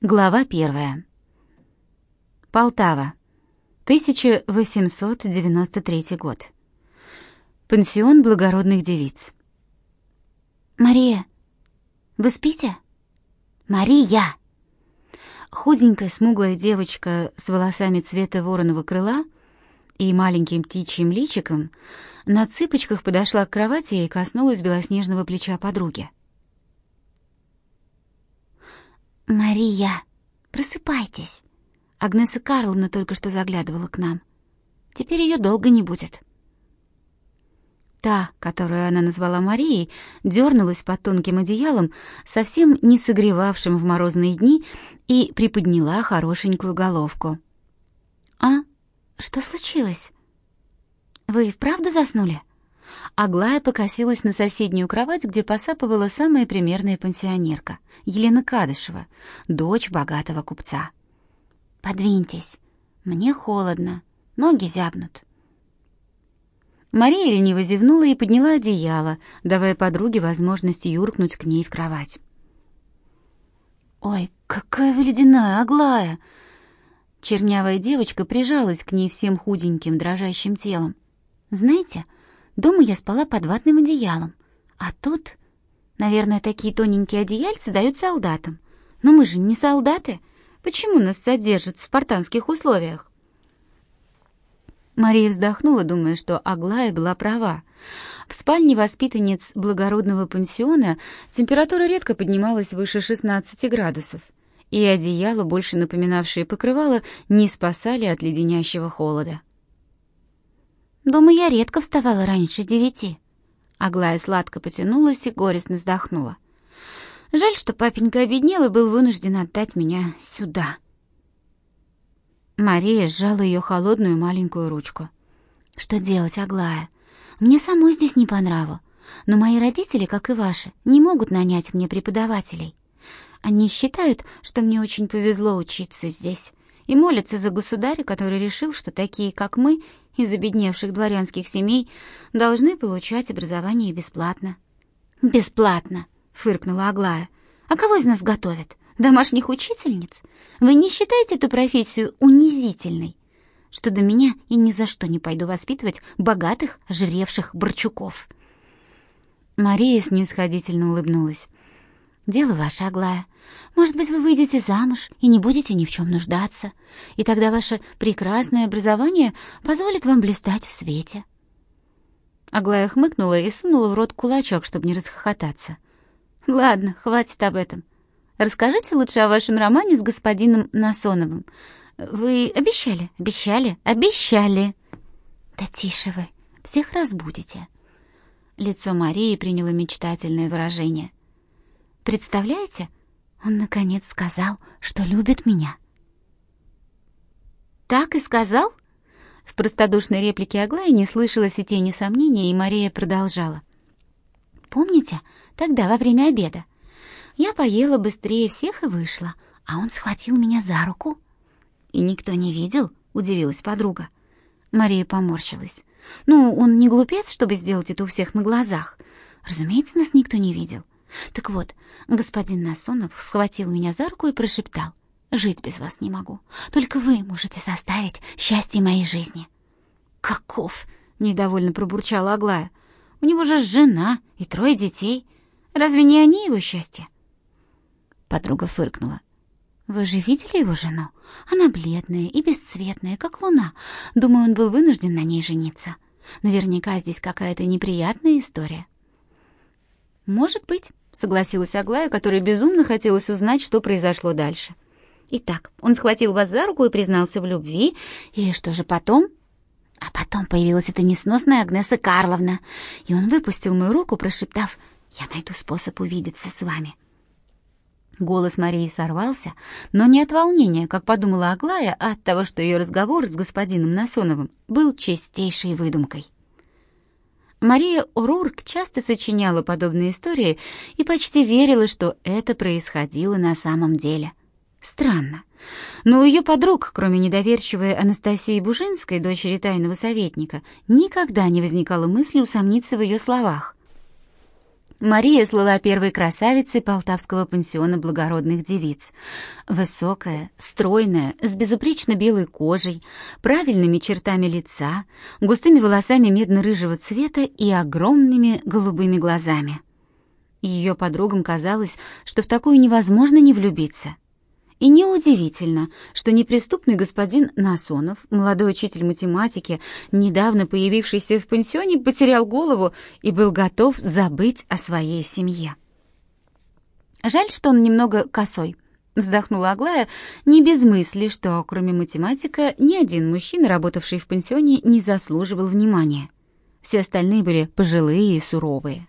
Глава первая. Полтава. 1893 год. Пансион благородных девиц. Мария, вы спите? Мария. Худенькая смуглая девочка с волосами цвета вороного крыла и маленьким птичьим личиком на цыпочках подошла к кровати и коснулась белоснежного плеча подруги. Мария, просыпайтесь. Агнеса Карловна только что заглядывала к нам. Теперь ее долго не будет. Та, которую она назвала Марией, дернулась под тонким одеялом, совсем не согревавшим в морозные дни, и приподняла хорошенькую головку. «А? Что случилось? Вы и вправду заснули?» Аглая покосилась на соседнюю кровать, где посапывала самая примерная пансионерка, Елена Кадышева, дочь богатого купца. «Подвиньтесь, мне холодно, ноги зябнут». Мария лениво зевнула и подняла одеяло, давая подруге возможность юркнуть к ней в кровать. «Ой, какая вы ледяная, Аглая!» Чернявая девочка прижалась к ней всем худеньким, дрожащим телом. «Знаете, — Дома я спала под ватным одеялом. А тут, наверное, такие тоненькие одеяльцы дают солдатам. Но мы же не солдаты. Почему нас содержат в спартанских условиях? Мария вздохнула, думая, что Аглая была права. В спальне воспитанниц благородного пансиона температура редко поднималась выше 16 градусов, и одеяло, больше напоминавшее покрывало, не спасали от леденящего холода. Дома я редко вставала раньше девяти. Аглая сладко потянулась и горестно вздохнула. Жаль, что папенька обеднел и был вынужден отдать меня сюда. Мария сжала ее холодную маленькую ручку. Что делать, Аглая? Мне самой здесь не по нраву. Но мои родители, как и ваши, не могут нанять мне преподавателей. Они считают, что мне очень повезло учиться здесь, и молятся за государя, который решил, что такие, как мы, из обедневших дворянских семей должны получать образование бесплатно. Бесплатно, фыркнула Аглая. А кого из нас готовят? Домашних учительниц? Вы не считаете эту профессию унизительной? Что до меня и ни за что не пойду воспитывать богатых, жревших борчуков. Мария снисходительно улыбнулась. Дело ваше, Аглая. Может быть, вы выйдете замуж и не будете ни в чем нуждаться, и тогда ваше прекрасное образование позволит вам блистать в свете. Аглая хмыкнула и сунула в рот кулачок, чтобы не расхохотаться. Ладно, хватит об этом. Расскажите лучше о вашем романе с господином Насоновым. Вы обещали, обещали, обещали. Да тише вы, всех разбудите. Лицо Марии приняло мечтательное выражение. Представляете? Он наконец сказал, что любит меня. Так и сказал? В простодушной реплике Аглая не слышалось и тени сомнения, и Мария продолжала. Помните, тогда во время обеда я поела быстрее всех и вышла, а он схватил меня за руку. И никто не видел, удивилась подруга. Мария поморщилась. Ну, он не глупец, чтобы сделать это у всех на глазах. Разумеется, нас никто не видел. Так вот, господин Насонов схватил меня за руку и прошептал: "Жить без вас не могу. Только вы можете составить счастье моей жизни". Каков? недовольно пробурчала Аглая. У него же жена и трое детей. Разве не они его счастье? Подруга фыркнула. Вы же видели его жену? Она бледная и бесцветная, как луна. Думаю, он был вынужден на ней жениться. Наверняка здесь какая-то неприятная история. Может быть, согласилась Аглая, которой безумно хотелось узнать, что произошло дальше. Итак, он схватил вас за руку и признался в любви, и что же потом? А потом появилась эта несносная Агнеса Карловна, и он выпустил мою руку, прошептав: "Я найду способ увидеться с вами". Голос Марии сорвался, но не от волнения, как подумала Аглая, а от того, что ее разговор с господином Насоновым был чистейшей выдумкой. Мария О'Рурк часто сочиняла подобные истории и почти верила, что это происходило на самом деле. Странно. Но у ее подруг, кроме недоверчивой Анастасии Бужинской, дочери тайного советника, никогда не возникало мысли усомниться в ее словах. Мария слыла первой красавицей полтавского пансиона благородных девиц. Высокая, стройная, с безупречно белой кожей, правильными чертами лица, густыми волосами медно-рыжего цвета и огромными голубыми глазами. Ее подругам казалось, что в такую невозможно не влюбиться — и неудивительно, что неприступный господин Насонов, молодой учитель математики, недавно появившийся в пансионе, потерял голову и был готов забыть о своей семье. Жаль, что он немного косой. Вздохнула Аглая, не без мысли, что кроме математика ни один мужчина, работавший в пансионе, не заслуживал внимания. Все остальные были пожилые и суровые.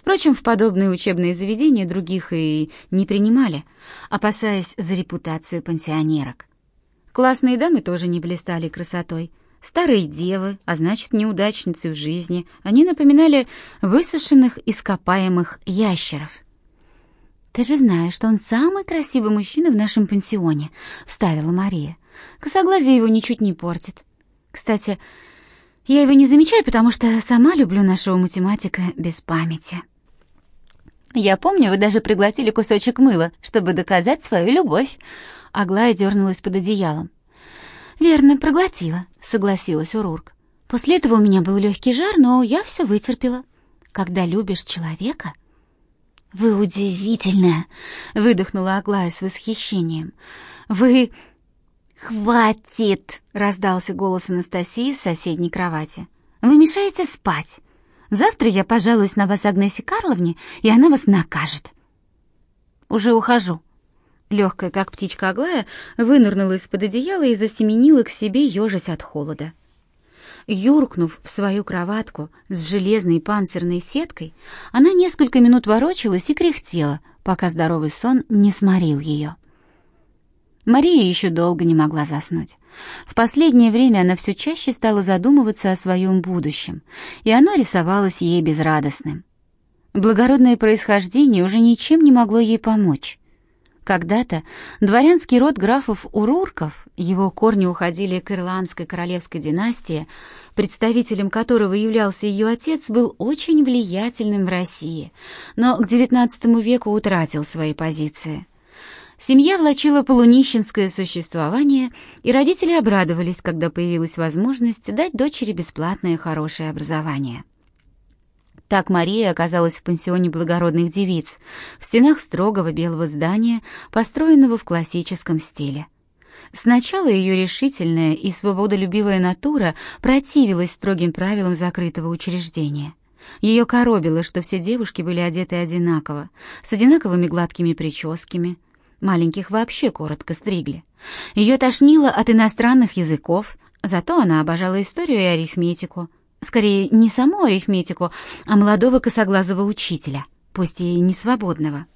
Впрочем, в подобные учебные заведения других и не принимали, опасаясь за репутацию пансионерок. Классные дамы тоже не блистали красотой. Старые девы, а значит, неудачницы в жизни, они напоминали высушенных ископаемых ящеров. «Ты же знаешь, что он самый красивый мужчина в нашем пансионе», — вставила Мария. «Косоглазие его ничуть не портит. Кстати, я его не замечаю, потому что сама люблю нашего математика без памяти». Я помню, вы даже пригласили кусочек мыла, чтобы доказать свою любовь. Аглая дернулась под одеялом. Верно, проглотила, согласилась Урурк. После этого у меня был легкий жар, но я все вытерпела. Когда любишь человека, вы удивительная, выдохнула Аглая с восхищением. Вы хватит, раздался голос Анастасии с соседней кровати. Вы мешаете спать. Завтра я пожалуюсь на вас Агнесе Карловне, и она вас накажет. Уже ухожу. Легкая, как птичка Аглая, вынырнула из-под одеяла и засеменила к себе, ежась от холода. Юркнув в свою кроватку с железной панцирной сеткой, она несколько минут ворочалась и кряхтела, пока здоровый сон не сморил ее. Мария еще долго не могла заснуть. В последнее время она все чаще стала задумываться о своем будущем, и оно рисовалось ей безрадостным. Благородное происхождение уже ничем не могло ей помочь. Когда-то дворянский род графов Урурков, его корни уходили к ирландской королевской династии, представителем которого являлся ее отец, был очень влиятельным в России, но к XIX веку утратил свои позиции. Семья влачила полунищенское существование, и родители обрадовались, когда появилась возможность дать дочери бесплатное хорошее образование. Так Мария оказалась в пансионе благородных девиц, в стенах строгого белого здания, построенного в классическом стиле. Сначала ее решительная и свободолюбивая натура противилась строгим правилам закрытого учреждения. Ее коробило, что все девушки были одеты одинаково, с одинаковыми гладкими прическами, Маленьких вообще коротко стригли. Ее тошнило от иностранных языков, зато она обожала историю и арифметику. Скорее, не саму арифметику, а молодого косоглазого учителя, пусть и не свободного.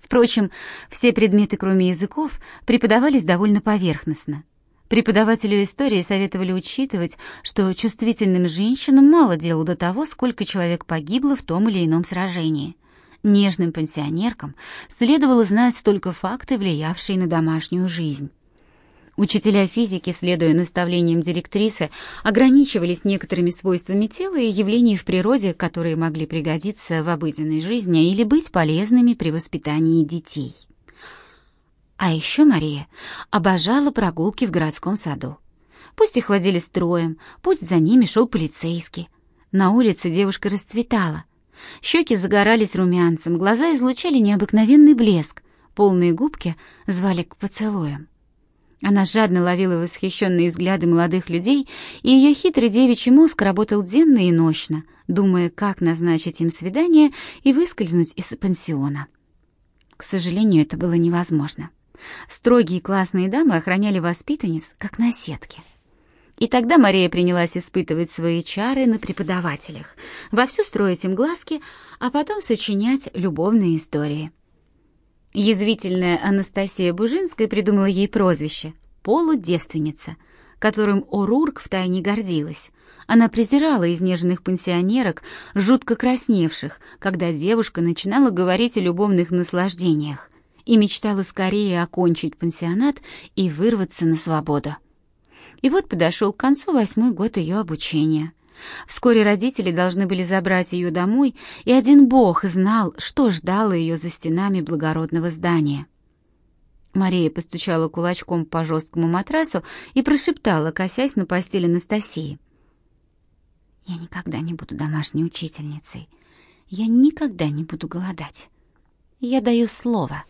Впрочем, все предметы, кроме языков, преподавались довольно поверхностно. Преподавателю истории советовали учитывать, что чувствительным женщинам мало дела до того, сколько человек погибло в том или ином сражении нежным пансионеркам следовало знать только факты, влиявшие на домашнюю жизнь. Учителя физики, следуя наставлениям директрисы, ограничивались некоторыми свойствами тела и явлений в природе, которые могли пригодиться в обыденной жизни или быть полезными при воспитании детей. А еще Мария обожала прогулки в городском саду. Пусть их водили строем, пусть за ними шел полицейский. На улице девушка расцветала, Щеки загорались румянцем, глаза излучали необыкновенный блеск, полные губки звали к поцелуям. Она жадно ловила восхищенные взгляды молодых людей, и ее хитрый девичий мозг работал денно и нощно, думая, как назначить им свидание и выскользнуть из пансиона. К сожалению, это было невозможно. Строгие классные дамы охраняли воспитанниц, как на сетке. И тогда Мария принялась испытывать свои чары на преподавателях, вовсю строить им глазки, а потом сочинять любовные истории. Язвительная Анастасия Бужинская придумала ей прозвище «полудевственница», которым Орурк втайне гордилась. Она презирала изнеженных пансионерок, жутко красневших, когда девушка начинала говорить о любовных наслаждениях, и мечтала скорее окончить пансионат и вырваться на свободу. И вот подошел к концу восьмой год ее обучения. Вскоре родители должны были забрать ее домой, и один бог знал, что ждало ее за стенами благородного здания. Мария постучала кулачком по жесткому матрасу и прошептала, косясь на постель Анастасии. «Я никогда не буду домашней учительницей. Я никогда не буду голодать. Я даю слово».